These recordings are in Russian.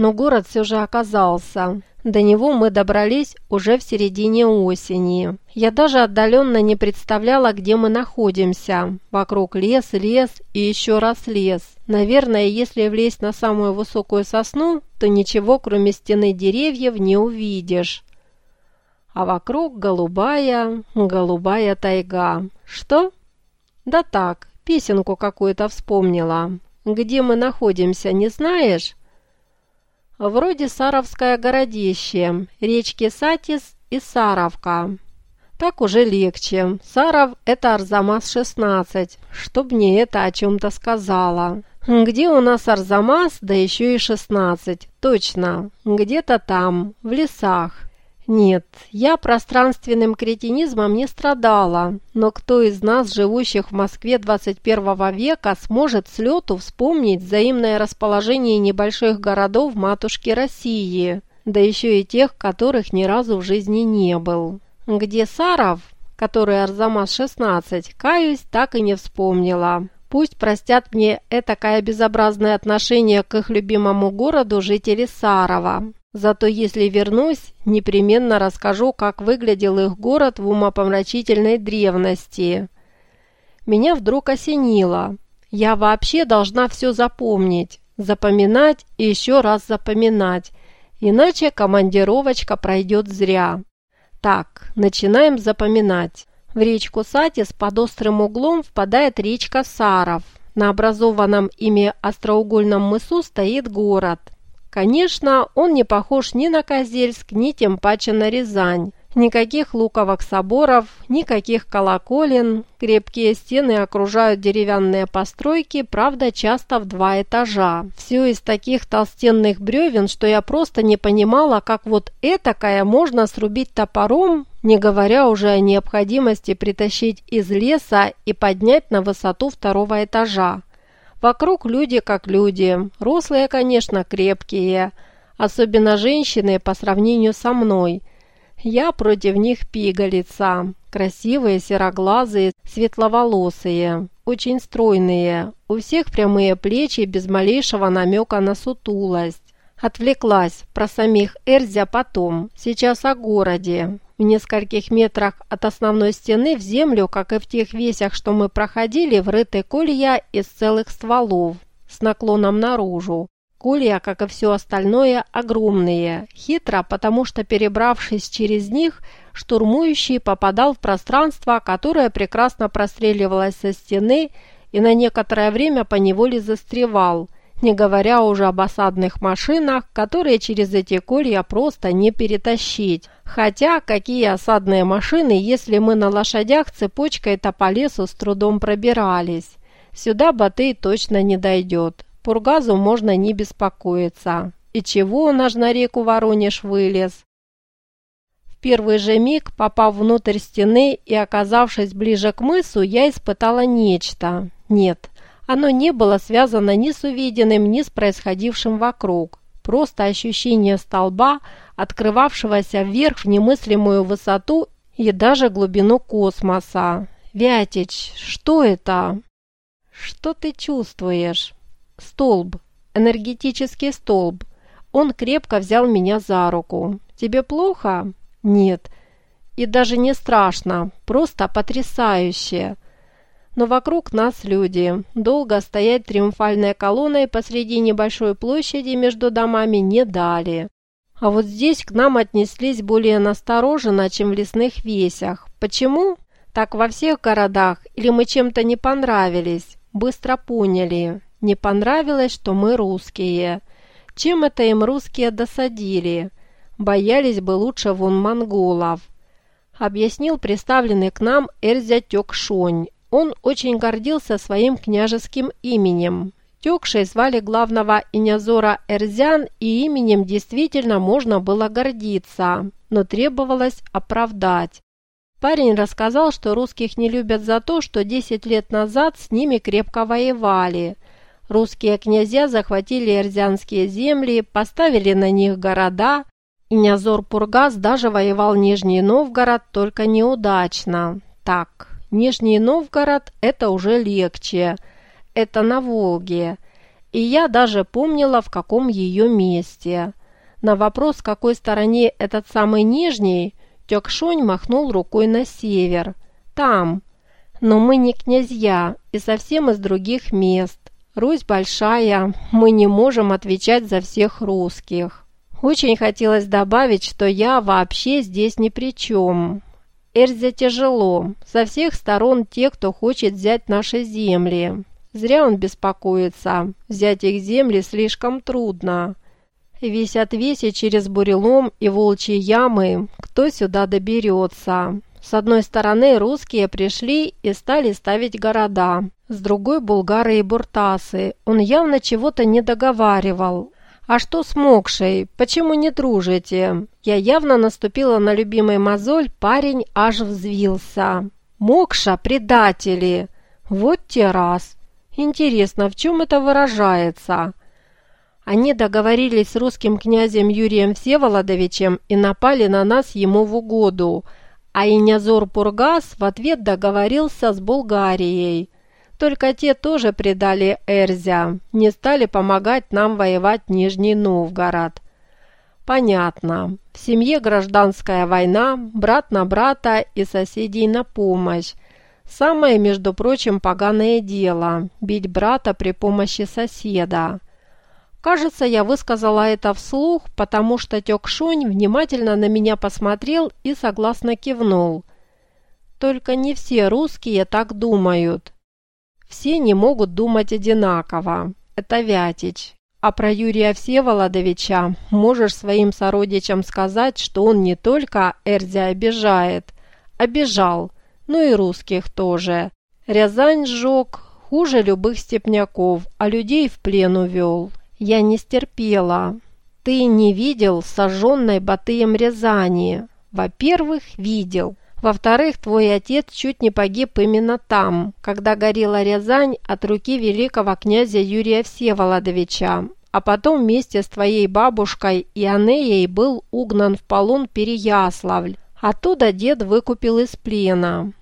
но город все же оказался. До него мы добрались уже в середине осени. Я даже отдаленно не представляла, где мы находимся. Вокруг лес, лес и еще раз лес. Наверное, если влезть на самую высокую сосну, то ничего, кроме стены деревьев, не увидишь. А вокруг голубая, голубая тайга. Что? Да так, песенку какую-то вспомнила. Где мы находимся, не знаешь? Вроде Саровское городище, речки Сатис и Саровка. Так уже легче. Саров – это Арзамас-16, чтоб мне это о чем-то сказала. Где у нас Арзамас, да еще и 16? Точно, где-то там, в лесах. Нет, я пространственным кретинизмом не страдала, но кто из нас, живущих в Москве 21 века, сможет с лету вспомнить взаимное расположение небольших городов матушки России, да еще и тех, которых ни разу в жизни не был? Где Саров, который Арзамас-16, каюсь, так и не вспомнила. Пусть простят мне этакое безобразное отношение к их любимому городу жители Сарова. Зато если вернусь, непременно расскажу, как выглядел их город в умопомрачительной древности. Меня вдруг осенило. Я вообще должна все запомнить, запоминать и еще раз запоминать, иначе командировочка пройдет зря. Так, начинаем запоминать. В речку Сатис под острым углом впадает речка Саров. На образованном ими остроугольном мысу стоит город – Конечно, он не похож ни на Козельск, ни тем паче на Рязань. Никаких луковых соборов, никаких колоколен. Крепкие стены окружают деревянные постройки, правда, часто в два этажа. Все из таких толстенных бревен, что я просто не понимала, как вот этакое можно срубить топором, не говоря уже о необходимости притащить из леса и поднять на высоту второго этажа. Вокруг люди как люди, рослые, конечно, крепкие, особенно женщины по сравнению со мной. Я против них пигалица, красивые, сероглазые, светловолосые, очень стройные, у всех прямые плечи без малейшего намека на сутулость. Отвлеклась про самих Эрзя потом, сейчас о городе. В нескольких метрах от основной стены в землю, как и в тех весях, что мы проходили, врыты колья из целых стволов с наклоном наружу. Колья, как и все остальное, огромные. Хитро, потому что, перебравшись через них, штурмующий попадал в пространство, которое прекрасно простреливалось со стены и на некоторое время поневоле застревал – не говоря уже об осадных машинах, которые через эти колья просто не перетащить. Хотя, какие осадные машины, если мы на лошадях цепочкой-то по лесу с трудом пробирались? Сюда Батый точно не дойдет. Пургазу можно не беспокоиться. И чего он аж на реку Воронеж вылез? В первый же миг, попав внутрь стены и оказавшись ближе к мысу, я испытала нечто. Нет, оно не было связано ни с увиденным, ни с происходившим вокруг. Просто ощущение столба, открывавшегося вверх в немыслимую высоту и даже глубину космоса. «Вятич, что это?» «Что ты чувствуешь?» «Столб. Энергетический столб. Он крепко взял меня за руку. Тебе плохо?» «Нет. И даже не страшно. Просто потрясающе но вокруг нас люди. Долго стоять триумфальной колонной посреди небольшой площади между домами не дали. А вот здесь к нам отнеслись более настороженно, чем в лесных весях. Почему? Так во всех городах или мы чем-то не понравились? Быстро поняли. Не понравилось, что мы русские. Чем это им русские досадили? Боялись бы лучше вон монголов. Объяснил представленный к нам Эльзя Тёкшонь, он очень гордился своим княжеским именем. Тёкшей звали главного Инязора Эрзян, и именем действительно можно было гордиться, но требовалось оправдать. Парень рассказал, что русских не любят за то, что 10 лет назад с ними крепко воевали. Русские князья захватили эрзянские земли, поставили на них города. Инязор Пургас даже воевал Нижний Новгород, только неудачно. Так, Нижний Новгород – это уже легче. Это на Волге. и я даже помнила, в каком ее месте. На вопрос, какой стороне этот самый нижний, Тёкшонь махнул рукой на север. «Там. Но мы не князья и совсем из других мест. Русь большая, мы не можем отвечать за всех русских». Очень хотелось добавить, что я вообще здесь ни при чем. Эрзе тяжело. Со всех сторон те, кто хочет взять наши земли. Зря он беспокоится. Взять их земли слишком трудно. Весь отвесе через бурелом и волчьи ямы, кто сюда доберется. С одной стороны русские пришли и стали ставить города, с другой булгары и буртасы. Он явно чего-то не договаривал. «А что с Мокшей? Почему не дружите?» Я явно наступила на любимый мозоль, парень аж взвился. «Мокша, предатели!» «Вот те раз!» «Интересно, в чем это выражается?» Они договорились с русским князем Юрием Всеволодовичем и напали на нас ему в угоду, а Инязор Пургас в ответ договорился с Булгарией. Только те тоже предали Эрзя, не стали помогать нам воевать Нижний Новгород. Понятно. В семье гражданская война, брат на брата и соседей на помощь. Самое, между прочим, поганое дело – бить брата при помощи соседа. Кажется, я высказала это вслух, потому что Тёкшунь внимательно на меня посмотрел и согласно кивнул. Только не все русские так думают. Все не могут думать одинаково. Это Вятич. А про Юрия Всеволодовича можешь своим сородичам сказать, что он не только Эрзя обижает, обижал, но и русских тоже. Рязань сжег хуже любых степняков, а людей в плен увел. Я не стерпела. Ты не видел сожженной Батыем Рязани? Во-первых, видел. Во-вторых, твой отец чуть не погиб именно там, когда горела Рязань от руки великого князя Юрия Всеволодовича, а потом вместе с твоей бабушкой и Анеей был угнан в полон Переяславль. Оттуда дед выкупил из плена.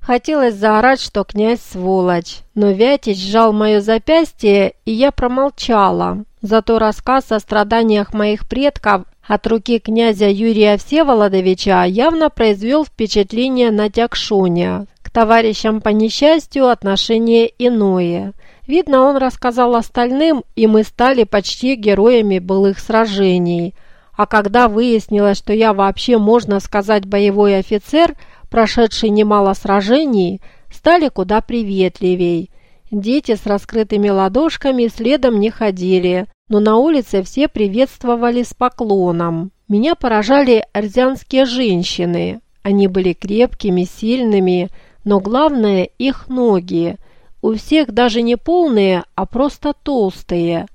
Хотелось заорать, что князь сволочь, но Вятич сжал мое запястье, и я промолчала. Зато рассказ о страданиях моих предков от руки князя Юрия Всеволодовича явно произвел впечатление на Тякшуня. К товарищам по несчастью отношение иное. Видно, он рассказал остальным, и мы стали почти героями былых сражений. А когда выяснилось, что я вообще, можно сказать, боевой офицер – прошедшие немало сражений, стали куда приветливей. Дети с раскрытыми ладошками следом не ходили, но на улице все приветствовали с поклоном. Меня поражали арзянские женщины. Они были крепкими, сильными, но главное – их ноги. У всех даже не полные, а просто толстые.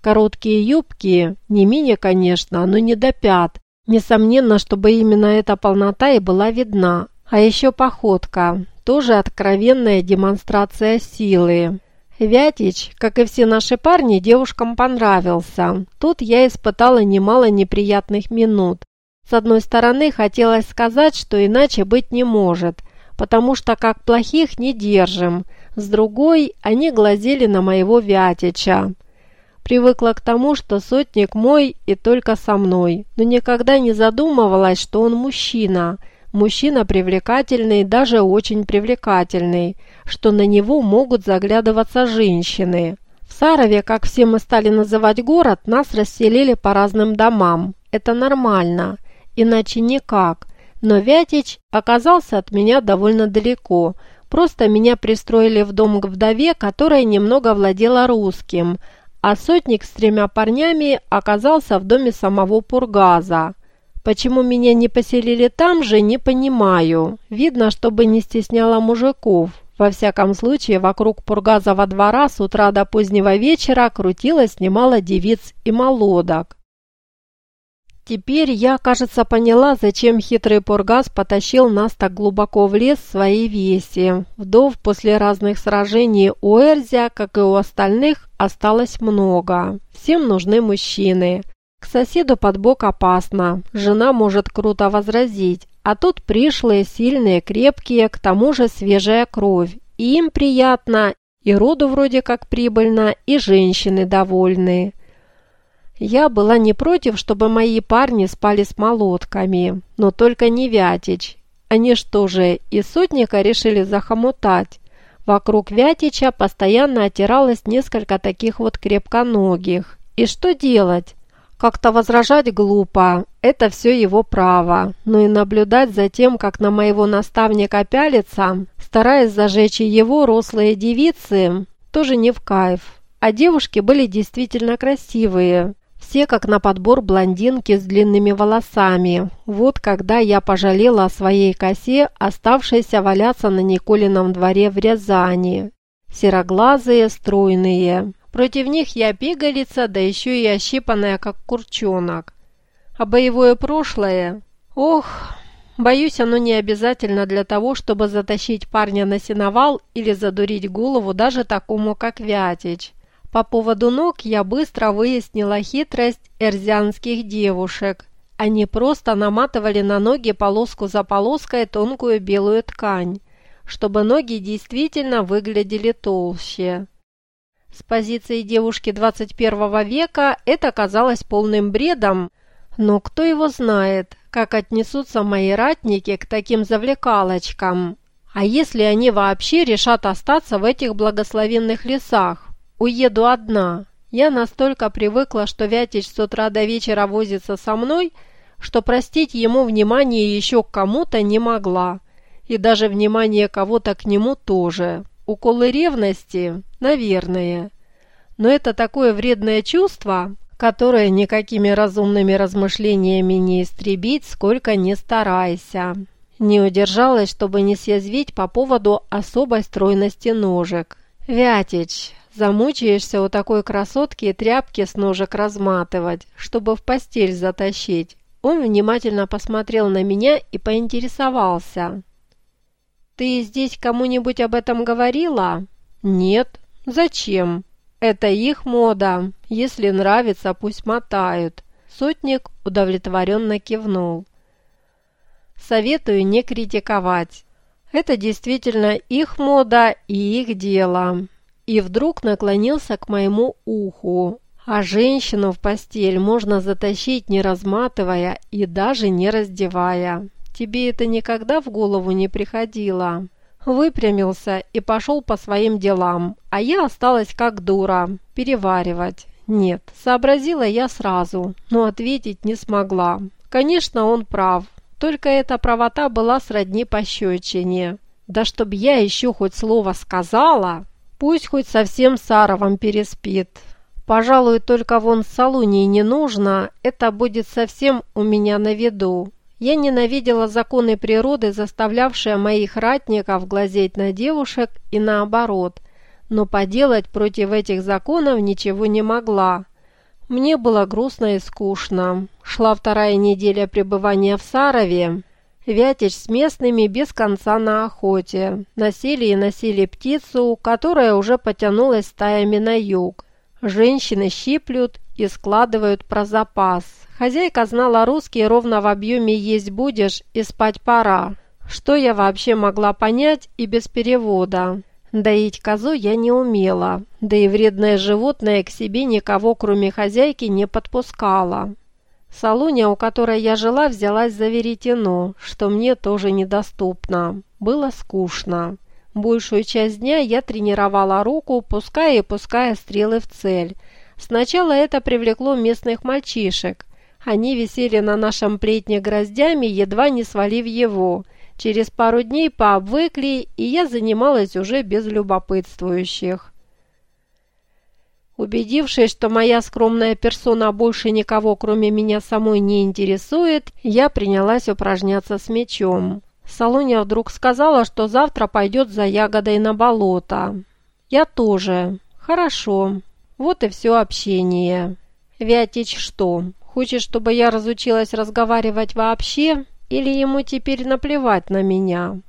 Короткие юбки, не мини, конечно, но не до пят. Несомненно, чтобы именно эта полнота и была видна. А еще походка, тоже откровенная демонстрация силы. Вятич, как и все наши парни, девушкам понравился. Тут я испытала немало неприятных минут. С одной стороны, хотелось сказать, что иначе быть не может, потому что как плохих не держим. С другой, они глазели на моего Вятича. Привыкла к тому, что сотник мой и только со мной, но никогда не задумывалась, что он мужчина – Мужчина привлекательный, даже очень привлекательный, что на него могут заглядываться женщины. В Сарове, как все мы стали называть город, нас расселили по разным домам. Это нормально, иначе никак. Но Вятич оказался от меня довольно далеко. Просто меня пристроили в дом к вдове, которая немного владела русским, а сотник с тремя парнями оказался в доме самого Пургаза. Почему меня не поселили там же, не понимаю. Видно, чтобы не стесняло мужиков. Во всяком случае, вокруг Пургазова двора с утра до позднего вечера крутилось немало девиц и молодок. Теперь я, кажется, поняла, зачем хитрый Пургаз потащил нас так глубоко в лес своей веси. Вдов после разных сражений у Эрзя, как и у остальных, осталось много. Всем нужны мужчины. К соседу под бок опасно, жена может круто возразить, а тут пришлые, сильные, крепкие, к тому же свежая кровь. И им приятно, И роду вроде как прибыльно, и женщины довольны. Я была не против, чтобы мои парни спали с молотками, но только не Вятич. Они что же, и сотника решили захомутать? Вокруг Вятича постоянно отиралось несколько таких вот крепконогих. И что делать? Как-то возражать глупо, это все его право, но и наблюдать за тем, как на моего наставника пялится, стараясь зажечь его рослые девицы, тоже не в кайф. А девушки были действительно красивые, все как на подбор блондинки с длинными волосами. Вот когда я пожалела о своей косе, оставшейся валяться на Николином дворе в Рязани. Сероглазые, стройные. Против них я пигалица, да еще и ощипанная, как курчонок. А боевое прошлое? Ох, боюсь, оно не обязательно для того, чтобы затащить парня на сеновал или задурить голову даже такому, как Вятич. По поводу ног я быстро выяснила хитрость эрзианских девушек. Они просто наматывали на ноги полоску за полоской тонкую белую ткань, чтобы ноги действительно выглядели толще. С позиции девушки 21 века это казалось полным бредом, но кто его знает, как отнесутся мои ратники к таким завлекалочкам. А если они вообще решат остаться в этих благословенных лесах? Уеду одна. Я настолько привыкла, что Вятич с утра до вечера возится со мной, что простить ему внимание еще к кому-то не могла. И даже внимание кого-то к нему тоже. Уколы ревности? Наверное. Но это такое вредное чувство, которое никакими разумными размышлениями не истребить, сколько не старайся. Не удержалась, чтобы не съязвить по поводу особой стройности ножек. «Вятич, Замучаешься у такой красотки тряпки с ножек разматывать, чтобы в постель затащить. Он внимательно посмотрел на меня и поинтересовался. «Ты здесь кому-нибудь об этом говорила?» «Нет. Зачем? Это их мода. Если нравится, пусть мотают». Сотник удовлетворенно кивнул. «Советую не критиковать. Это действительно их мода и их дело и вдруг наклонился к моему уху. А женщину в постель можно затащить, не разматывая и даже не раздевая. Тебе это никогда в голову не приходило? Выпрямился и пошел по своим делам, а я осталась как дура, переваривать. Нет, сообразила я сразу, но ответить не смогла. Конечно, он прав, только эта правота была сродни пощечине. Да чтоб я еще хоть слово сказала... Пусть хоть совсем с Аровым переспит. Пожалуй, только вон с Салунией не нужно, это будет совсем у меня на виду. Я ненавидела законы природы, заставлявшие моих ратников глазеть на девушек и наоборот, но поделать против этих законов ничего не могла. Мне было грустно и скучно. Шла вторая неделя пребывания в Сарове, Вятич с местными без конца на охоте. Носили и носили птицу, которая уже потянулась стаями на юг. Женщины щиплют и складывают про запас. Хозяйка знала русский ровно в объеме «есть будешь» и «спать пора». Что я вообще могла понять и без перевода? Доить козу я не умела, да и вредное животное к себе никого, кроме хозяйки, не подпускала. Салуня, у которой я жила, взялась за веретено, что мне тоже недоступно. Было скучно. Большую часть дня я тренировала руку, пуская и пуская стрелы в цель. Сначала это привлекло местных мальчишек. Они висели на нашем плетне гроздями, едва не свалив его. Через пару дней пообвыкли, и я занималась уже без любопытствующих. Убедившись, что моя скромная персона больше никого, кроме меня самой, не интересует, я принялась упражняться с мечом. Салоня вдруг сказала, что завтра пойдет за ягодой на болото. Я тоже. Хорошо. Вот и все общение. Вятич что, хочет, чтобы я разучилась разговаривать вообще? Или ему теперь наплевать на меня?